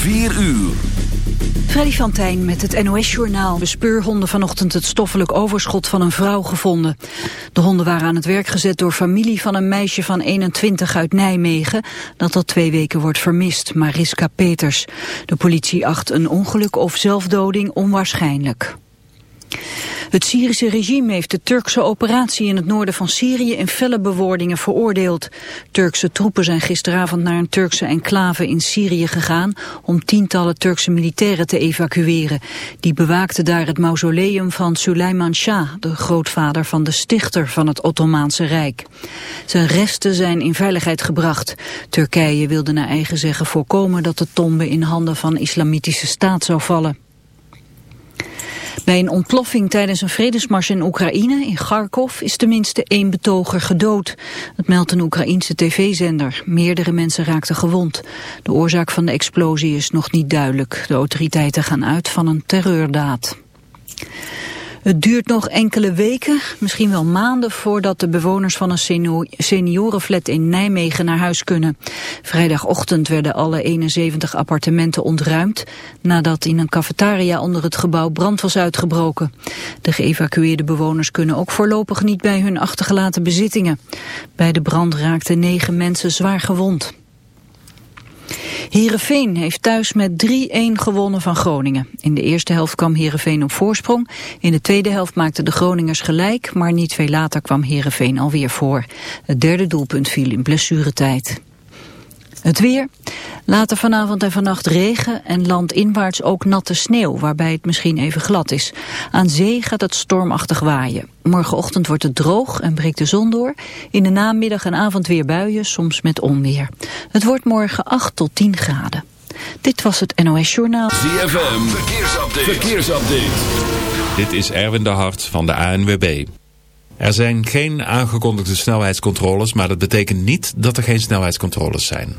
4 uur. Freddy van Tijn met het NOS-journaal. Bespeurhonden vanochtend het stoffelijk overschot van een vrouw gevonden. De honden waren aan het werk gezet door familie van een meisje van 21 uit Nijmegen... dat al twee weken wordt vermist, Mariska Peters. De politie acht een ongeluk of zelfdoding onwaarschijnlijk. Het Syrische regime heeft de Turkse operatie in het noorden van Syrië in felle bewoordingen veroordeeld. Turkse troepen zijn gisteravond naar een Turkse enclave in Syrië gegaan om tientallen Turkse militairen te evacueren. Die bewaakten daar het mausoleum van Suleiman Shah, de grootvader van de stichter van het Ottomaanse Rijk. Zijn resten zijn in veiligheid gebracht. Turkije wilde naar eigen zeggen voorkomen dat de tombe in handen van islamitische staat zou vallen. Bij een ontploffing tijdens een vredesmars in Oekraïne, in Kharkov, is tenminste één betoger gedood. Dat meldt een Oekraïense tv-zender. Meerdere mensen raakten gewond. De oorzaak van de explosie is nog niet duidelijk. De autoriteiten gaan uit van een terreurdaad. Het duurt nog enkele weken, misschien wel maanden, voordat de bewoners van een seniorenflat in Nijmegen naar huis kunnen. Vrijdagochtend werden alle 71 appartementen ontruimd, nadat in een cafetaria onder het gebouw brand was uitgebroken. De geëvacueerde bewoners kunnen ook voorlopig niet bij hun achtergelaten bezittingen. Bij de brand raakten negen mensen zwaar gewond. Heerenveen heeft thuis met 3-1 gewonnen van Groningen. In de eerste helft kwam Heerenveen op voorsprong. In de tweede helft maakten de Groningers gelijk, maar niet veel later kwam Heerenveen alweer voor. Het derde doelpunt viel in blessuretijd. Het weer. Later vanavond en vannacht regen en landinwaarts ook natte sneeuw, waarbij het misschien even glad is. Aan zee gaat het stormachtig waaien. Morgenochtend wordt het droog en breekt de zon door. In de namiddag en avond weer buien, soms met onweer. Het wordt morgen 8 tot 10 graden. Dit was het NOS Journaal. ZFM, verkeersupdate. verkeersupdate. Dit is Erwin de Hart van de ANWB. Er zijn geen aangekondigde snelheidscontroles, maar dat betekent niet dat er geen snelheidscontroles zijn.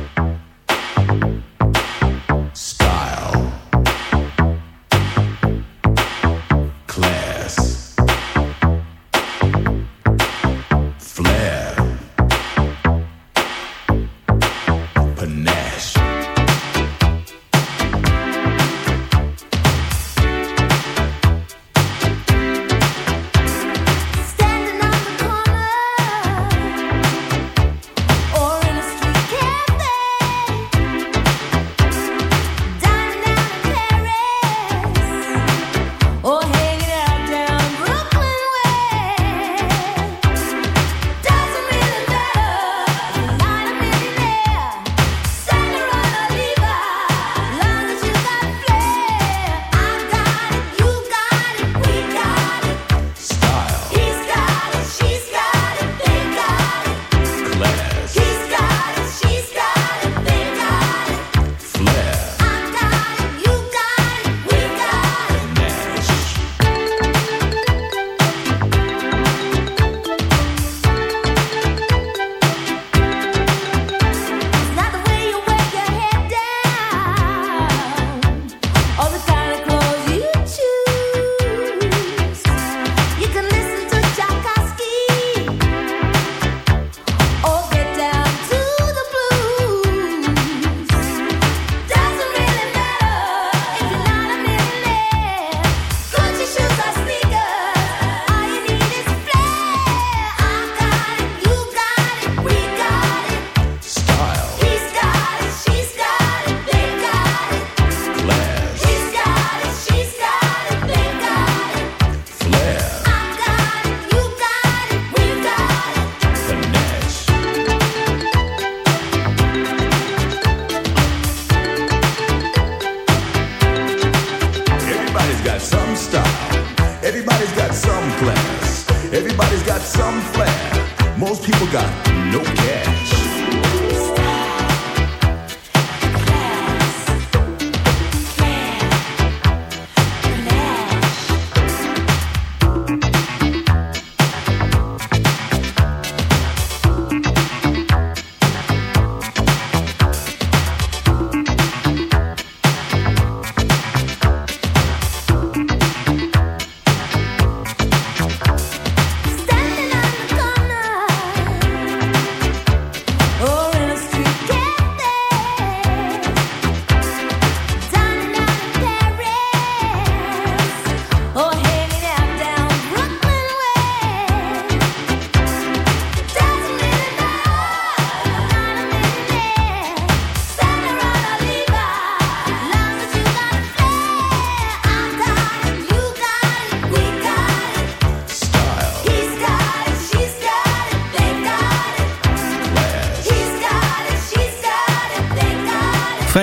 Everybody's got some class. Everybody's got some flair. Most people got no cash.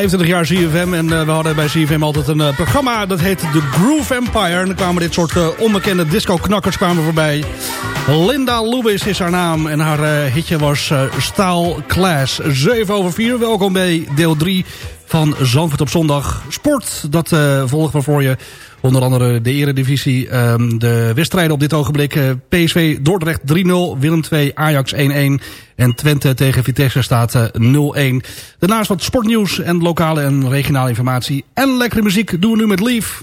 25 jaar CFM en uh, we hadden bij CFM altijd een uh, programma dat heette The Groove Empire. En dan kwamen dit soort uh, onbekende disco-knakkers voorbij. Linda Lewis is haar naam en haar hitje was Staal Class. 7 over 4, welkom bij deel 3 van Zandvoort op zondag. Sport, dat volgen we voor je. Onder andere de eredivisie, um, de wedstrijden op dit ogenblik. Uh, PSV Dordrecht 3-0, Willem 2, Ajax 1-1 en Twente tegen Vitesse staat uh, 0-1. Daarnaast wat sportnieuws en lokale en regionale informatie. En lekkere muziek doen we nu met Lief.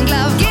Love. glove.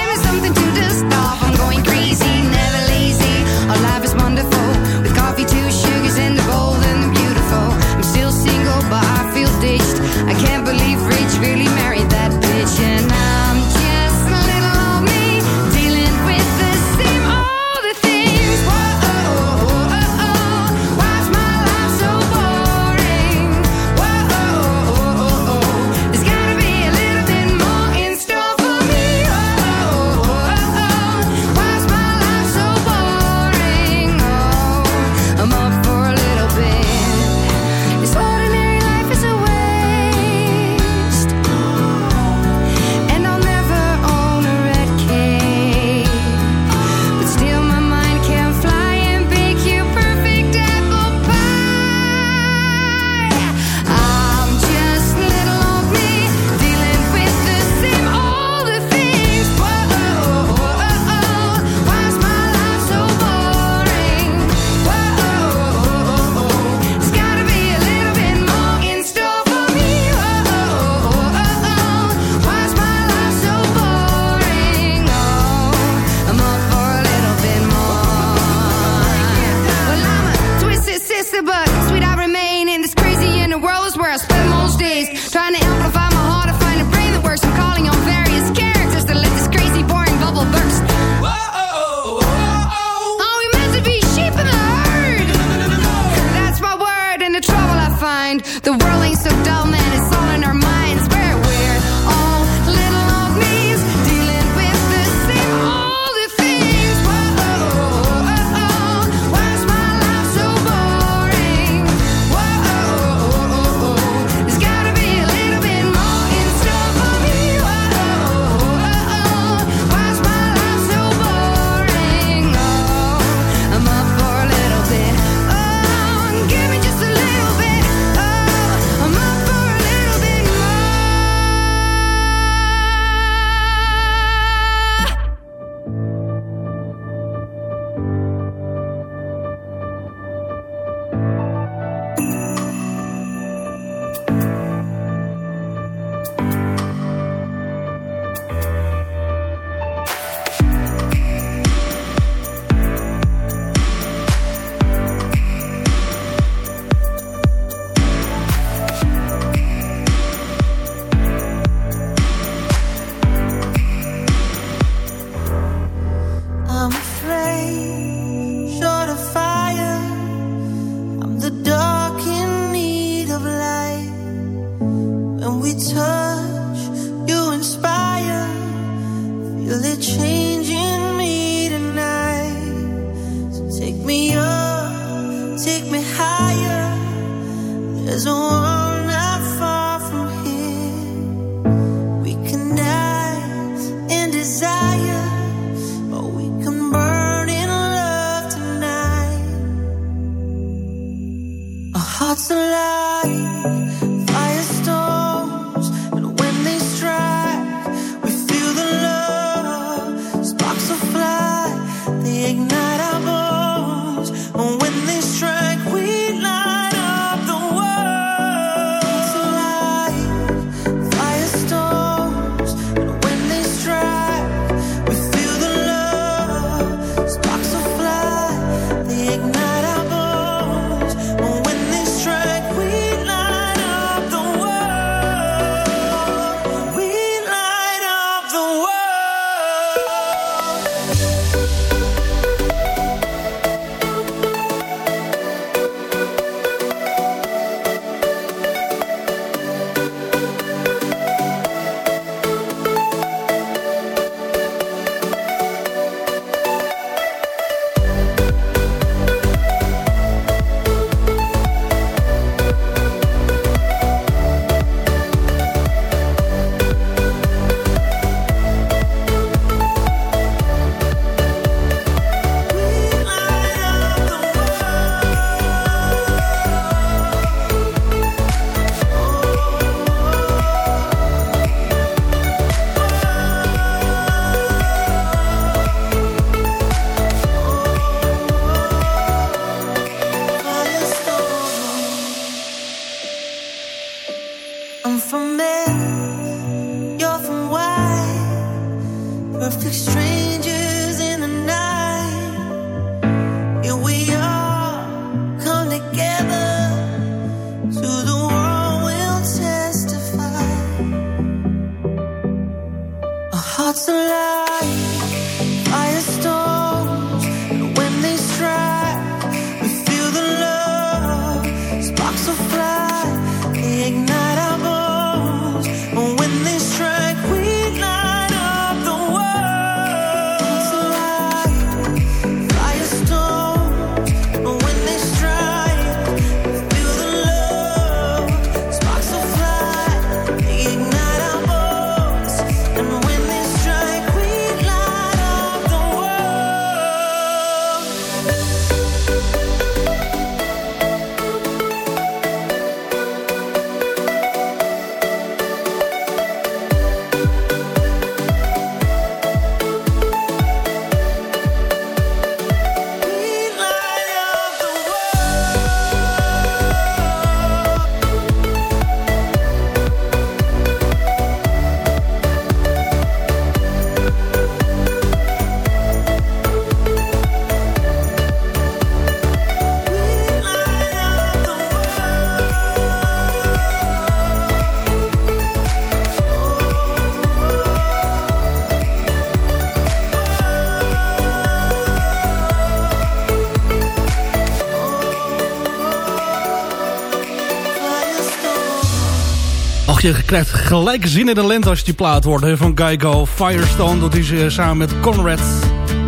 Je krijgt gelijk zin in de lente als je die plaat hoort. Van Geico, Firestone, dat is uh, samen met Conrad.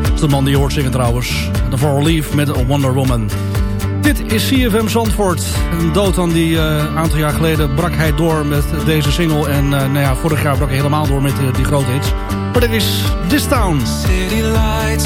Dat is de man die je hoort zingen trouwens. De For Leaf met Wonder Woman. Dit is CFM Zandvoort. Een dood die een uh, aantal jaar geleden brak hij door met deze single. En uh, nou ja, vorig jaar brak hij helemaal door met die grote hits. Maar dit is This Town. City lights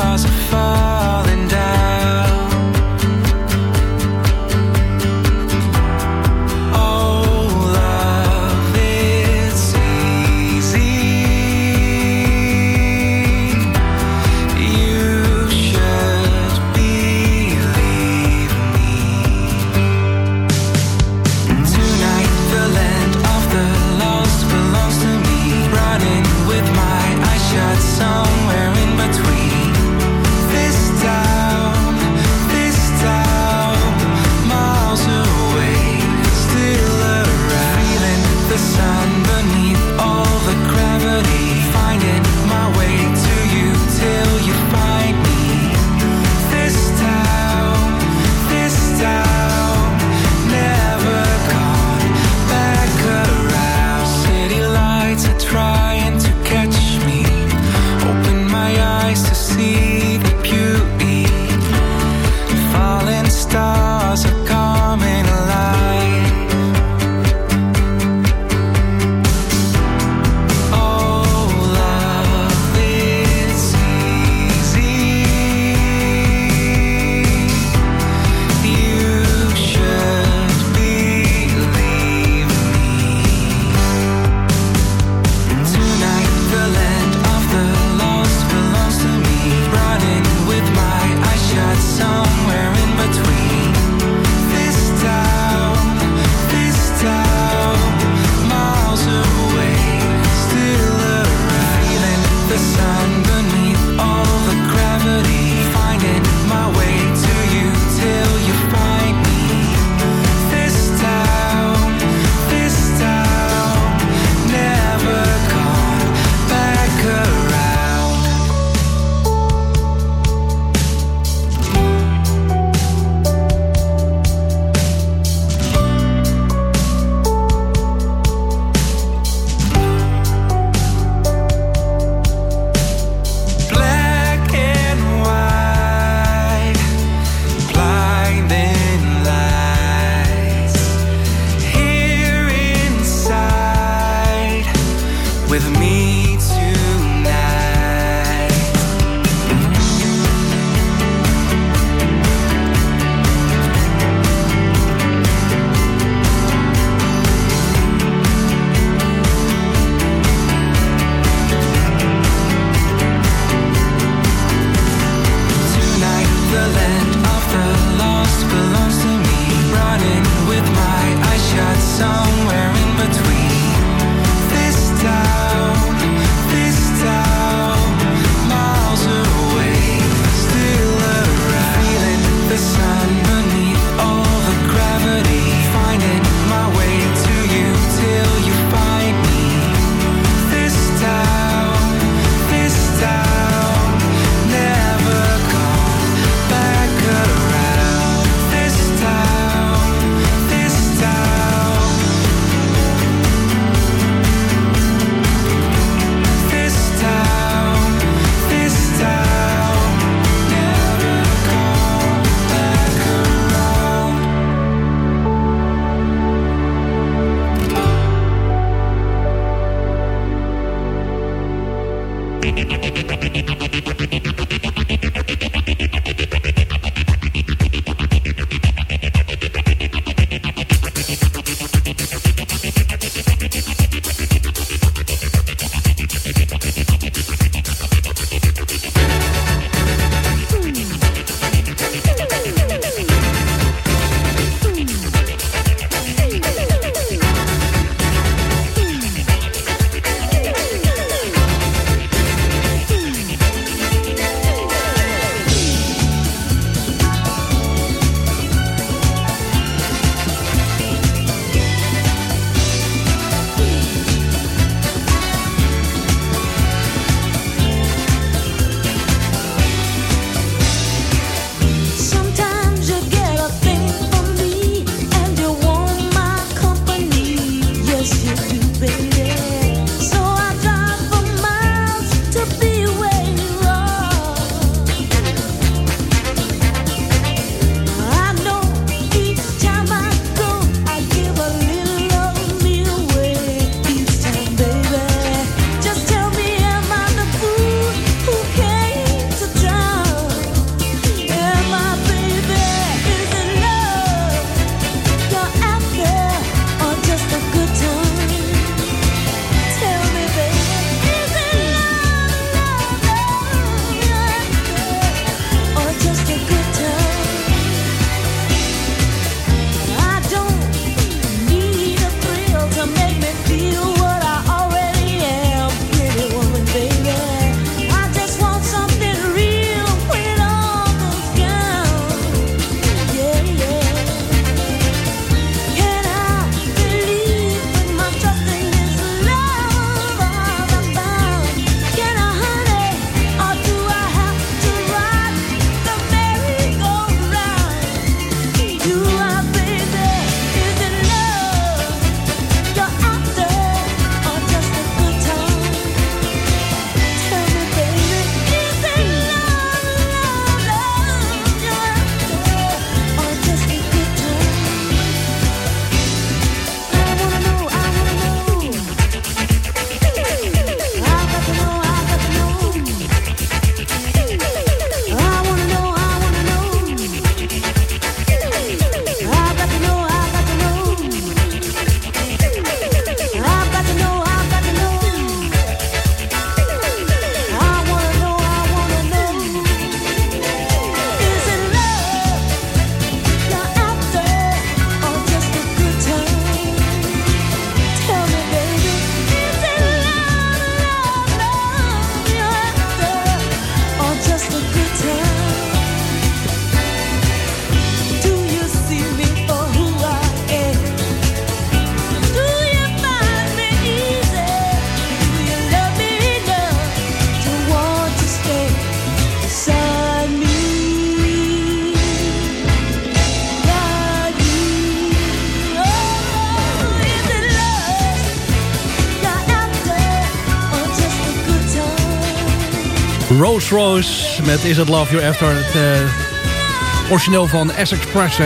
Rose Rose met Is It Love You After. Het uh, origineel van S-Express.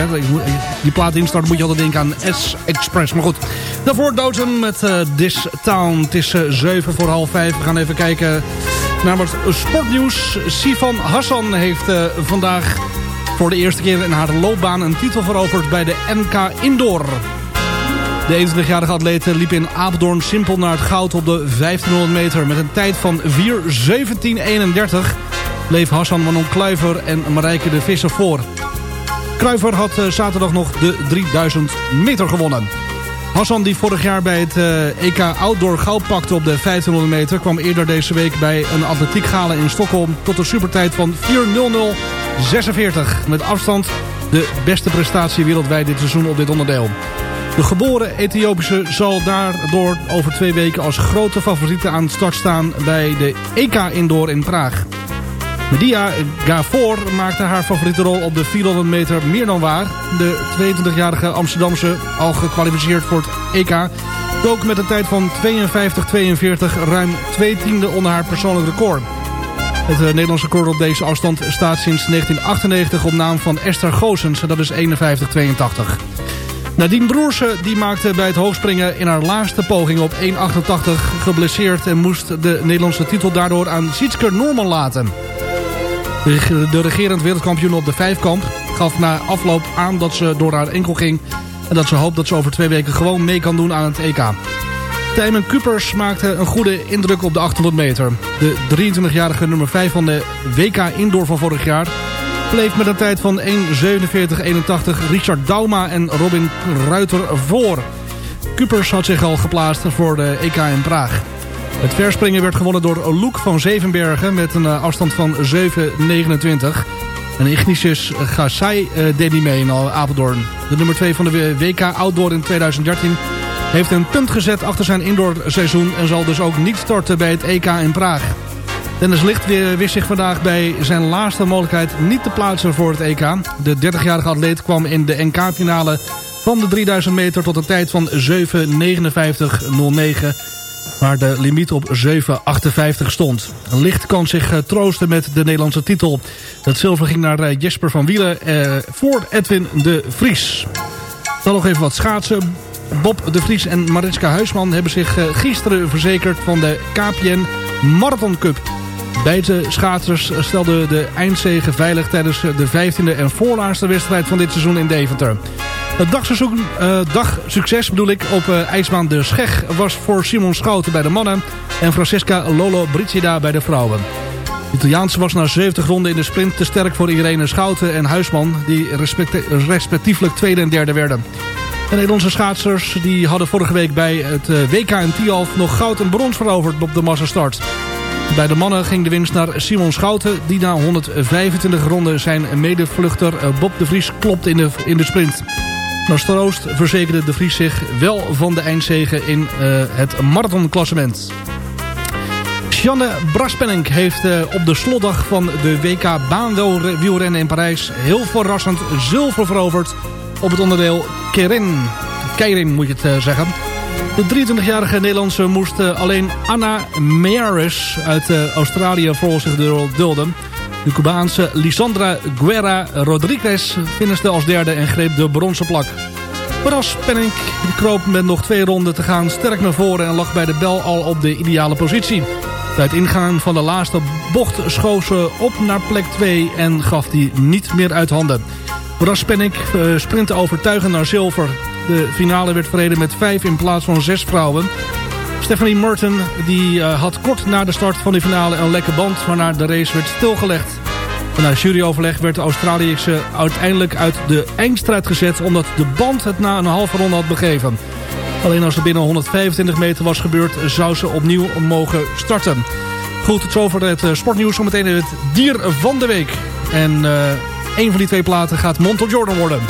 Die plaat instart moet je altijd denken aan S-Express. Maar goed, daarvoor Dozen met uh, This Town. Het is uh, 7 voor half 5. We gaan even kijken naar wat sportnieuws. Sifan Hassan heeft vandaag voor de eerste keer in haar loopbaan een titel veroverd bij de NK Indoor. De 21-jarige atleet liep in Apeldoorn simpel naar het goud op de 1500 meter. Met een tijd van 4.17.31 bleef Hassan Manon Kluiver en Marijke de Visser voor. Kluiver had eh, zaterdag nog de 3000 meter gewonnen. Hassan die vorig jaar bij het EK eh, e Outdoor goud pakte op de 1500 meter... kwam eerder deze week bij een atletiekgala in Stockholm... tot een supertijd van 4.00.46. Met afstand de beste prestatie wereldwijd dit seizoen op dit onderdeel. De geboren Ethiopische zal daardoor over twee weken als grote favoriete aan het start staan bij de EK Indoor in Praag. Media Gavor maakte haar favoriete rol op de 400 meter meer dan waar. De 22-jarige Amsterdamse, al gekwalificeerd voor het EK, dook met een tijd van 52-42 ruim twee tiende onder haar persoonlijk record. Het uh, Nederlandse record op deze afstand staat sinds 1998 op naam van Esther Goosens. Dat is 51-82. Nadine Broersen die maakte bij het hoogspringen in haar laatste poging op 1.88 geblesseerd... en moest de Nederlandse titel daardoor aan Sietske Norman laten. De regerend wereldkampioen op de vijfkamp gaf na afloop aan dat ze door haar enkel ging... en dat ze hoopt dat ze over twee weken gewoon mee kan doen aan het EK. Tijmen Kupers maakte een goede indruk op de 800 meter. De 23-jarige nummer 5 van de WK Indoor van vorig jaar bleef met een tijd van 1.47.81 Richard Dauma en Robin Ruiter voor. Kupers had zich al geplaatst voor de EK in Praag. Het verspringen werd gewonnen door Loek van Zevenbergen met een eh, afstand van 7.29. En Ignatius Gassai uh, deed niet mee in Apeldoorn. De nummer 2 van de WK Outdoor in 2013 heeft een punt gezet achter zijn indoorseizoen... en zal dus ook niet starten bij het EK in Praag. Dennis Licht wist zich vandaag bij zijn laatste mogelijkheid niet te plaatsen voor het EK. De 30-jarige atleet kwam in de NK-finale van de 3000 meter tot een tijd van 7.59.09... waar de limiet op 7.58 stond. Licht kan zich eh, troosten met de Nederlandse titel. Het zilver ging naar eh, Jesper van Wielen eh, voor Edwin de Vries. Dan nog even wat schaatsen. Bob de Vries en Mariska Huisman hebben zich gisteren verzekerd van de KPN Marathon Cup. Beide schaatsers stelden de eindzege veilig tijdens de 15e en voorlaatste wedstrijd van dit seizoen in Deventer. Het dagseizoen, uh, dagsucces bedoel ik op uh, ijsbaan De Scheg was voor Simon Schouten bij de mannen en Francesca Lolo Brigida bij de vrouwen. De Italiaanse was na 70 ronden in de sprint te sterk voor Irene Schouten en Huisman die respectievelijk tweede en derde werden. De Nederlandse schaatsers die hadden vorige week bij het eh, WK in Tialf nog goud en brons veroverd op de massastart. Bij de mannen ging de winst naar Simon Schouten... die na 125 ronden zijn medevluchter eh, Bob de Vries klopt in de, in de sprint. Naar verzekerde de Vries zich wel van de eindzegen in uh, het marathonklassement. Janne Braspenning heeft uh, op de slotdag van de WK baanwielrennen in Parijs... heel verrassend zilver veroverd op het onderdeel Kerin. Keirin moet je het zeggen... De 23-jarige Nederlandse moest eh, alleen Anna Meares uit eh, Australië voor zich dulden. De Cubaanse Lisandra Guerra Rodriguez finiste als derde en greep de bronzen plak. Bras Penning kroop met nog twee ronden te gaan sterk naar voren en lag bij de bel al op de ideale positie. Bij het ingaan van de laatste bocht schoof ze op naar plek 2 en gaf die niet meer uit handen. Bras Penning uh, sprintte overtuigend naar zilver. De finale werd verreden met vijf in plaats van zes vrouwen. Stephanie Merton die, uh, had kort na de start van de finale een lekke band... waarna de race werd stilgelegd. Na juryoverleg werd de Australische uiteindelijk uit de eindstrijd gezet... omdat de band het na een halve ronde had begeven. Alleen als het binnen 125 meter was gebeurd... zou ze opnieuw mogen starten. Goed, het over het uh, sportnieuws. Zometeen het dier van de week. En uh, een van die twee platen gaat Montel Jordan worden.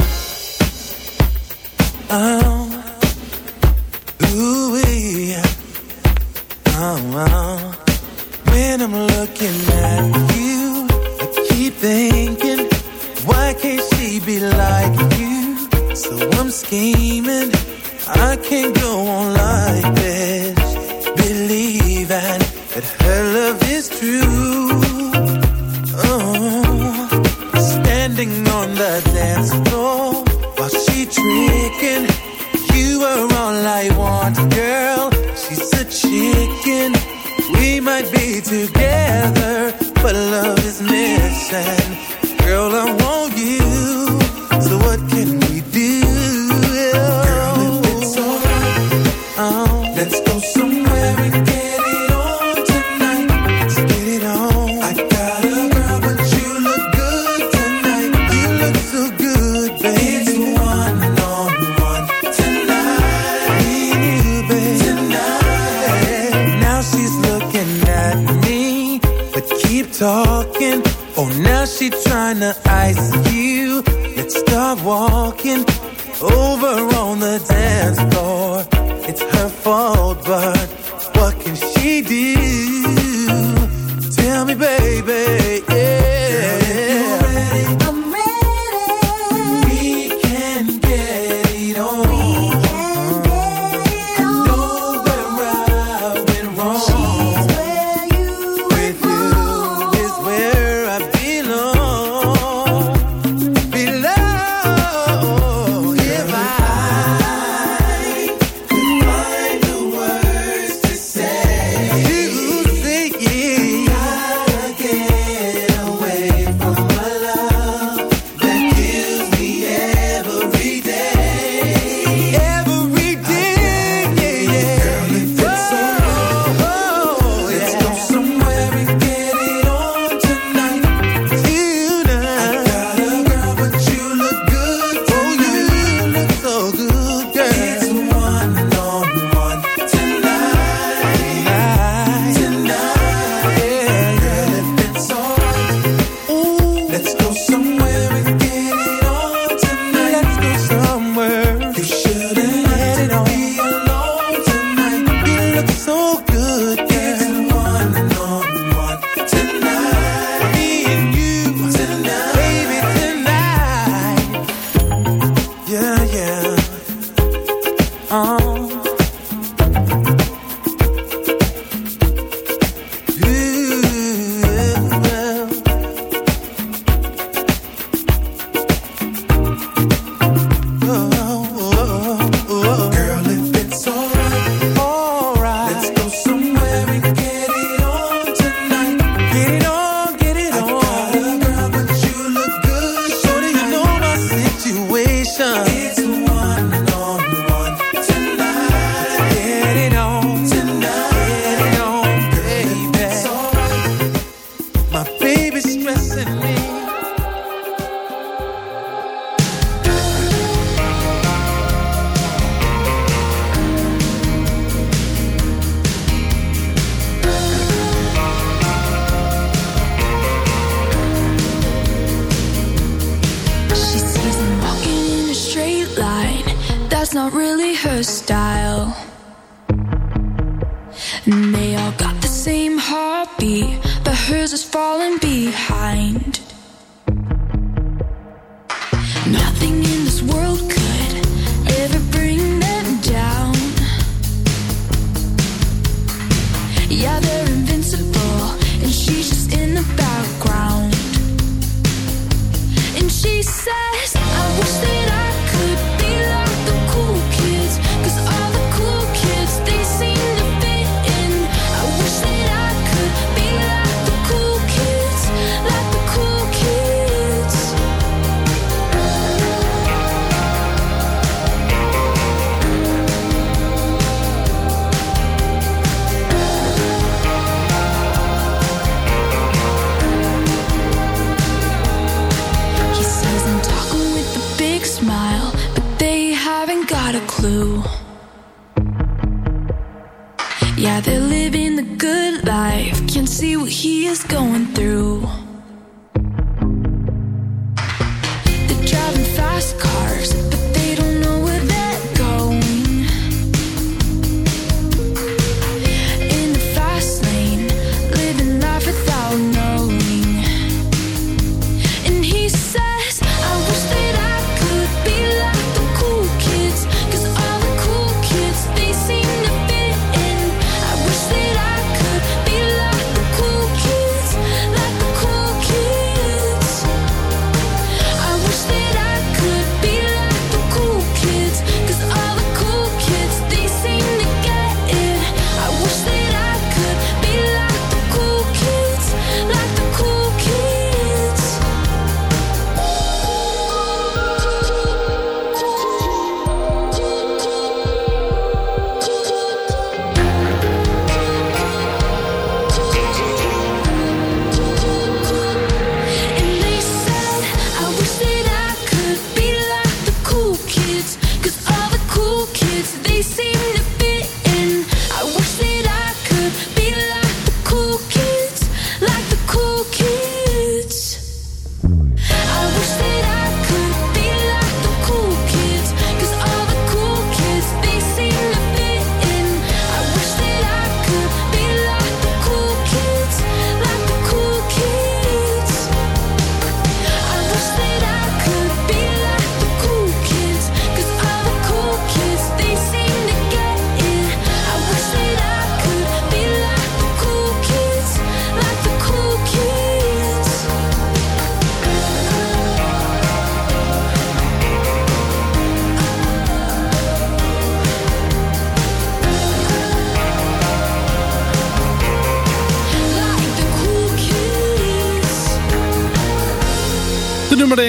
That her love is true together, mind.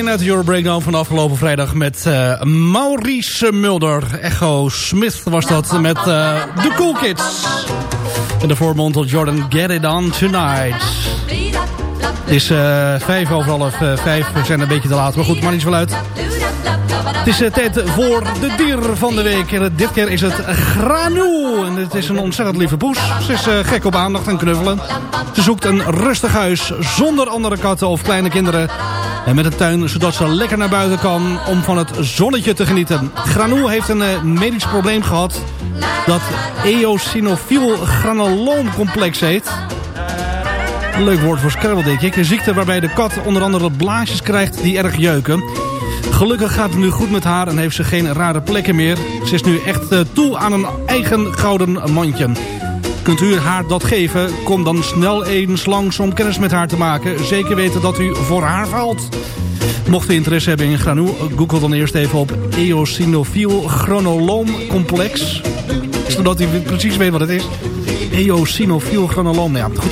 De nummer 1 uit de Euro Breakdown van afgelopen vrijdag met uh, Maurice Mulder. Echo Smith was dat met uh, The Cool Kids. En de voormontel Jordan Get It On Tonight. Het is uh, vijf over half vijf. We zijn een beetje te laat, maar goed, maar niet zo uit. Het is tijd voor de dier van de week. En dit keer is het Granu. En het is een ontzettend lieve poes. Ze is gek op aandacht en knuffelen. Ze zoekt een rustig huis zonder andere katten of kleine kinderen. En met een tuin zodat ze lekker naar buiten kan om van het zonnetje te genieten. Granu heeft een medisch probleem gehad dat eosinofiel granuloomcomplex heet. Leuk woord voor Scrabble, denk ik. Een ziekte waarbij de kat onder andere blaasjes krijgt die erg jeuken. Gelukkig gaat het nu goed met haar en heeft ze geen rare plekken meer. Ze is nu echt toe aan een eigen gouden mandje. Kunt u haar dat geven? Kom dan snel eens langs om kennis met haar te maken. Zeker weten dat u voor haar valt. Mocht u interesse hebben in granu, google dan eerst even op eosinofiel granuloom complex. Zodat u precies weet wat het is. Eosinofiel nou ja, goed.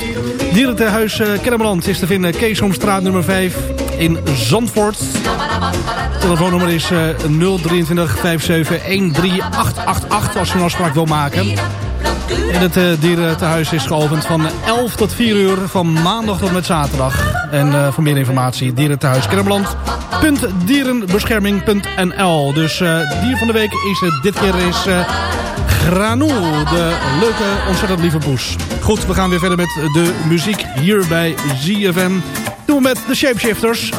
Dierentehuis uh, Kennemerland is te vinden Keesomstraat nummer 5 in Zandvoort. telefoonnummer is uh, 023 57 13888 als u een afspraak wil maken. En het uh, dierentehuis is geopend van 11 tot 4 uur van maandag tot met zaterdag. En uh, voor meer informatie dierentehuis Dierenbescherming.nl Dus uh, dier van de week is dit keer is Granu, de leuke, ontzettend lieve poes. Goed, we gaan weer verder met de muziek hier bij ZFM. Doen we met de Shapeshifters.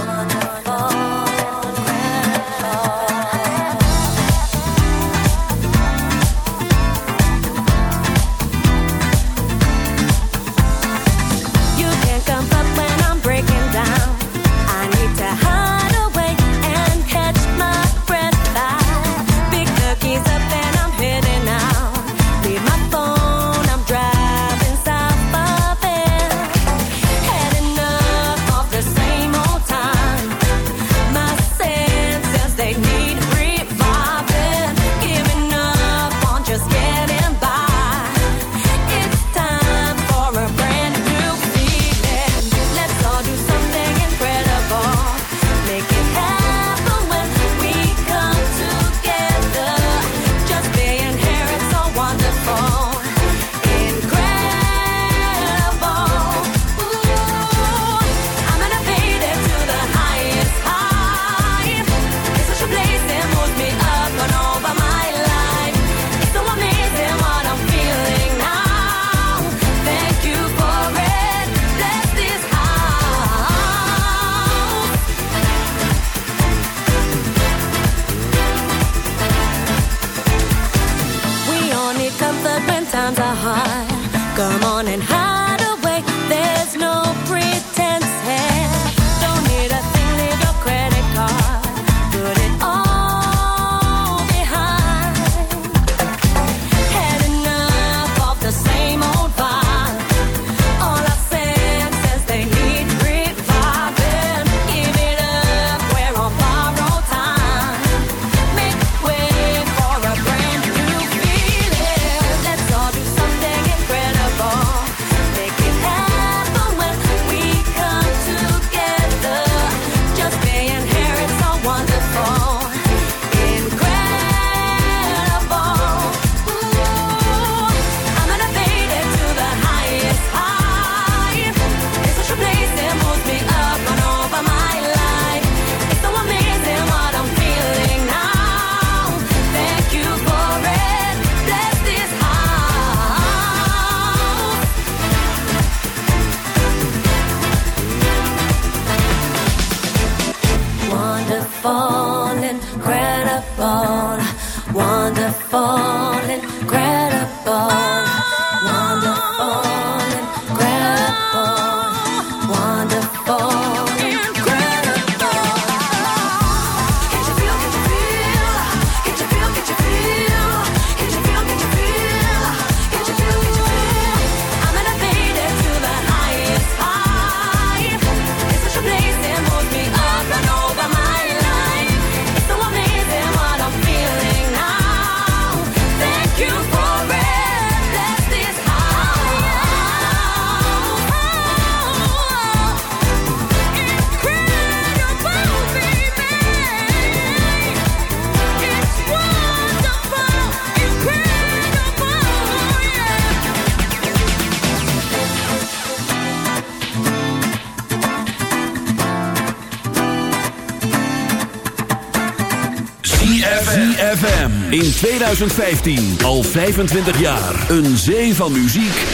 2015 al 25 jaar. Een zee van muziek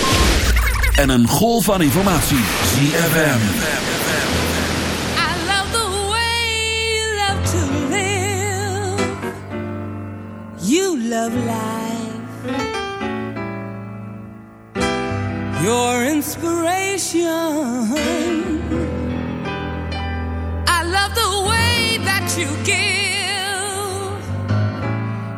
en een golf van informatie. ZFM. I love the way you love to live. You love life. Your inspiration. I love the way that you give.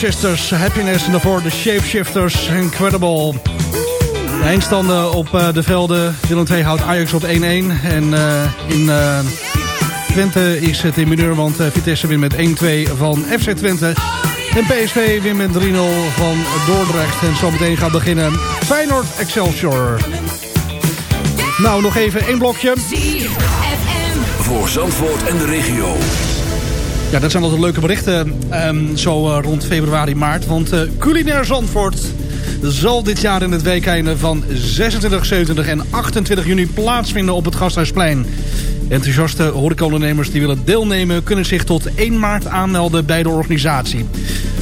Sisters, Happiness en daarvoor de Shapeshifters, Incredible. De eindstanden op eh, de velden. Willem II houdt Ajax op 1-1. En eh, in eh, Twente is het in mineur, want eh, Vitesse wint met 1-2 van FC Twente. En PSV wint met 3-0 van Dordrecht. En zometeen gaat beginnen Feyenoord Excelsior. Nou, nog even één blokje. Voor Zandvoort en de regio. Ja, dat zijn altijd leuke berichten ehm, zo eh, rond februari, maart. Want eh, Culinair Zandvoort zal dit jaar in het weekende van 26, 27 en 28 juni plaatsvinden op het Gasthuisplein. Enthousiaste horecaondernemers die willen deelnemen... kunnen zich tot 1 maart aanmelden bij de organisatie.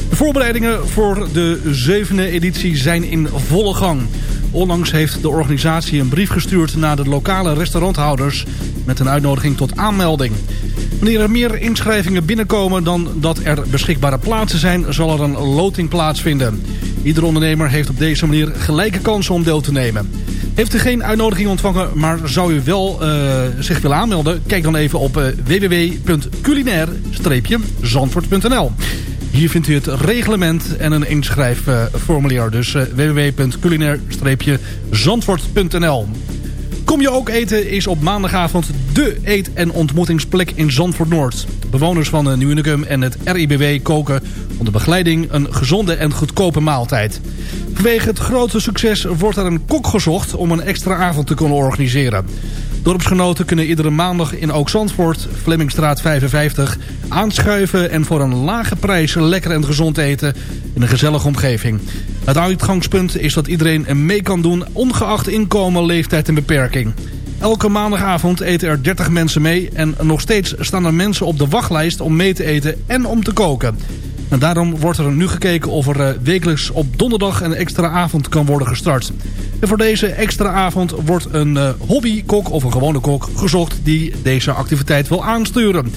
De voorbereidingen voor de zevende editie zijn in volle gang. Onlangs heeft de organisatie een brief gestuurd naar de lokale restauranthouders... met een uitnodiging tot aanmelding. Wanneer er meer inschrijvingen binnenkomen dan dat er beschikbare plaatsen zijn... zal er een loting plaatsvinden. Ieder ondernemer heeft op deze manier gelijke kansen om deel te nemen. Heeft u geen uitnodiging ontvangen, maar zou u wel eh, zich willen aanmelden? Kijk dan even op uh, www.culinair-zandvoort.nl Hier vindt u het reglement en een inschrijfformulier. Dus uh, www.culinair-zandvoort.nl Kom je ook eten is op maandagavond de eet- en ontmoetingsplek in Zandvoort Noord. Bewoners van Nieuw Unicum en het RIBW koken onder begeleiding een gezonde en goedkope maaltijd. Vanwege het grote succes wordt er een kok gezocht om een extra avond te kunnen organiseren. Dorpsgenoten kunnen iedere maandag in Ook Zandvoort, Flemmingstraat 55, aanschuiven en voor een lage prijs lekker en gezond eten in een gezellige omgeving. Het uitgangspunt is dat iedereen mee kan doen, ongeacht inkomen, leeftijd en beperking. Elke maandagavond eten er 30 mensen mee en nog steeds staan er mensen op de wachtlijst om mee te eten en om te koken. En daarom wordt er nu gekeken of er eh, wekelijks op donderdag een extra avond kan worden gestart. En voor deze extra avond wordt een uh, hobbykok of een gewone kok gezocht die deze activiteit wil aansturen.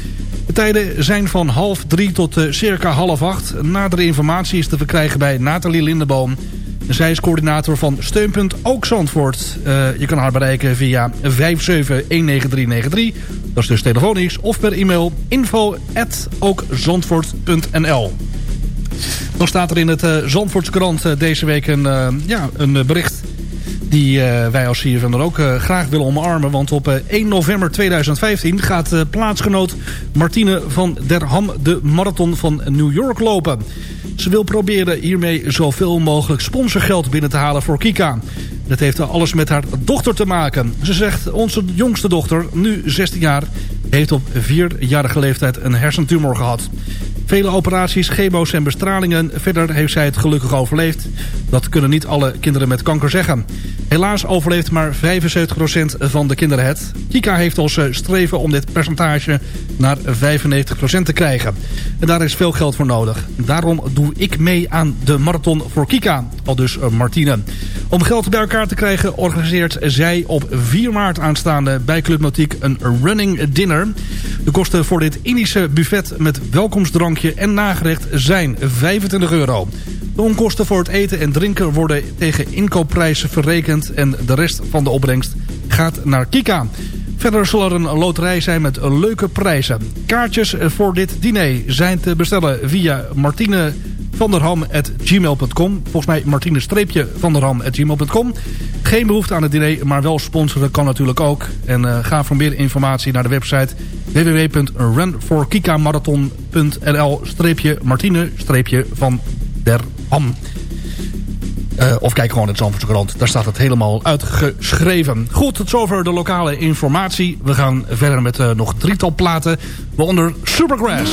De tijden zijn van half drie tot uh, circa half acht. Nadere informatie is te verkrijgen bij Nathalie Lindeboom. Zij is coördinator van Steunpunt Ook Zandvoort. Uh, je kan haar bereiken via 5719393. Dat is dus telefonisch. Of per e-mail info ookzandvoort.nl Dan staat er in het uh, deze week een, ja, een bericht die wij als CFM dan ook graag willen omarmen. Want op uh, 1 november 2015 gaat plaatsgenoot Martine van der Ham de marathon van New York lopen. Ze wil proberen hiermee zoveel mogelijk sponsorgeld binnen te halen voor Kika. Dat heeft alles met haar dochter te maken. Ze zegt, onze jongste dochter, nu 16 jaar, heeft op vierjarige leeftijd een hersentumor gehad. Vele operaties, chemo's en bestralingen. Verder heeft zij het gelukkig overleefd. Dat kunnen niet alle kinderen met kanker zeggen. Helaas overleeft maar 75% van de kinderen het. Kika heeft als streven om dit percentage naar 95% te krijgen. En daar is veel geld voor nodig. Daarom doe ik mee aan de marathon voor Kika. Al dus Martine. Om geld bij elkaar te krijgen organiseert zij op 4 maart aanstaande bij Club Notiek een running dinner. De kosten voor dit Indische buffet met welkomstdrankje en nagerecht zijn 25 euro. De onkosten voor het eten en drinken worden tegen inkoopprijzen verrekend... en de rest van de opbrengst gaat naar Kika. Verder zal er een loterij zijn met leuke prijzen. Kaartjes voor dit diner zijn te bestellen via Martine vanderham.gmail.com. Volgens mij martine-vanderham.gmail.com. Geen behoefte aan het diner, maar wel sponsoren kan natuurlijk ook. En uh, ga voor meer informatie naar de website www.runforkikaMarathon.nl-martine-van der Ham. Uh, of kijk gewoon het Zandvoortse krant. Daar staat het helemaal uitgeschreven. Goed, tot zover de lokale informatie. We gaan verder met uh, nog drietal platen. Waaronder Supergrass.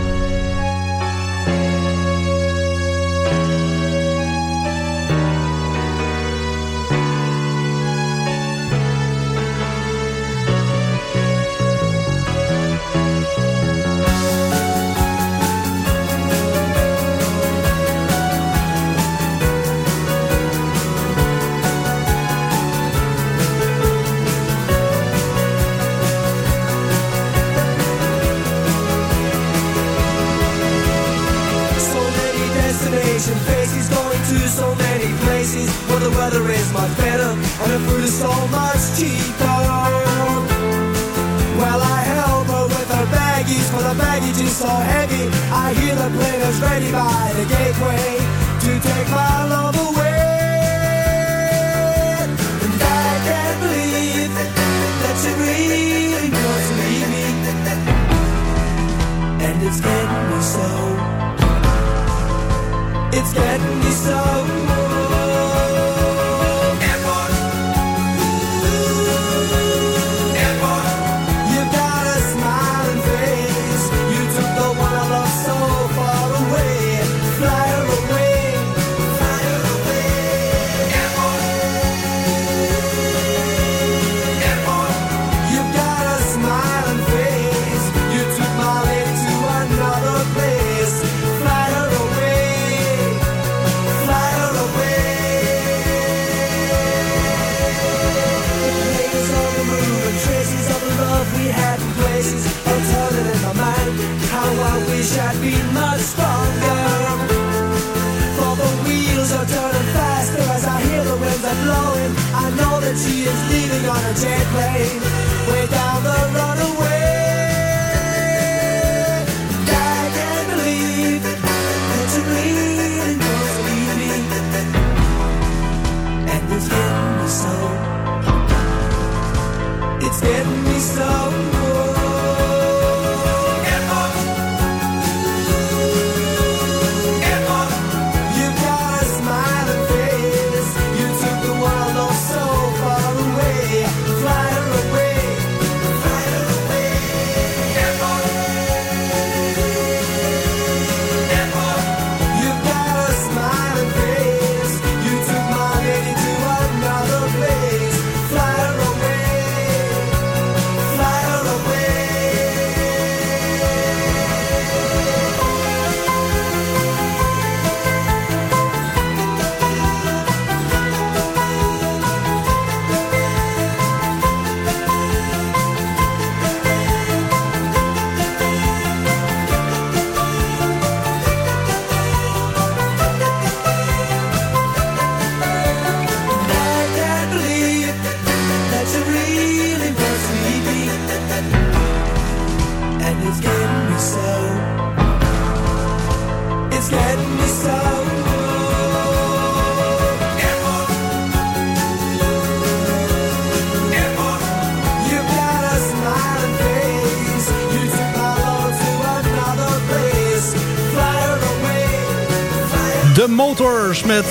Met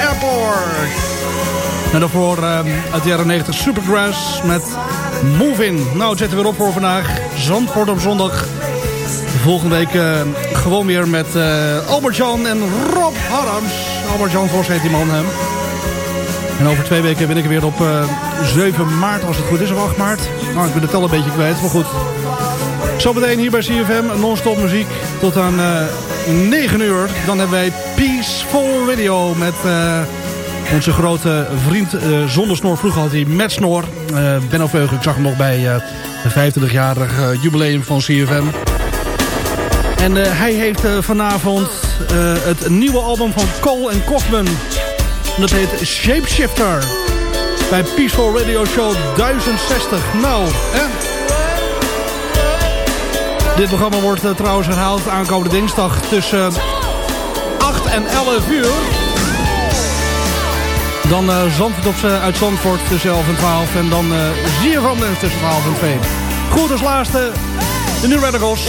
Airport. En daarvoor eh, uit de jaren 90 Supergrass met Moving. Nou, het zit er weer op voor vandaag. Zandvoort op zondag. Volgende week eh, gewoon weer met eh Albert-Jan en Rob Harms. Albert-Jan Vos heet die man hem. En over twee weken ben ik er weer op eh, 7 maart, als het goed is, of 8 maart. Nou, ik ben het al een beetje kwijt, maar goed. Zometeen hier bij CFM, non-stop muziek tot aan eh 9 uur. Dan hebben wij Peaceful Radio met eh, onze grote vriend eh zonder snor. Vroeger had hij met snor. Eh Benno Veugel, ik zag hem nog bij het 25-jarig eh, jubileum van CFM. En hij heeft vanavond het nieuwe album van Cole. En dat heet Shapeshifter. Bij Peaceful Radio Show 1060. Nou, hè? Dit programma wordt eh, trouwens herhaald aankomende dinsdag tussen 8 en 11 uur. Dan uh, Zandvoort op, uit Zandvoort tussen 11 en 12. En dan eh, uh, ZFM tussen 12 en 2. Goed als laatste, de New Radicals.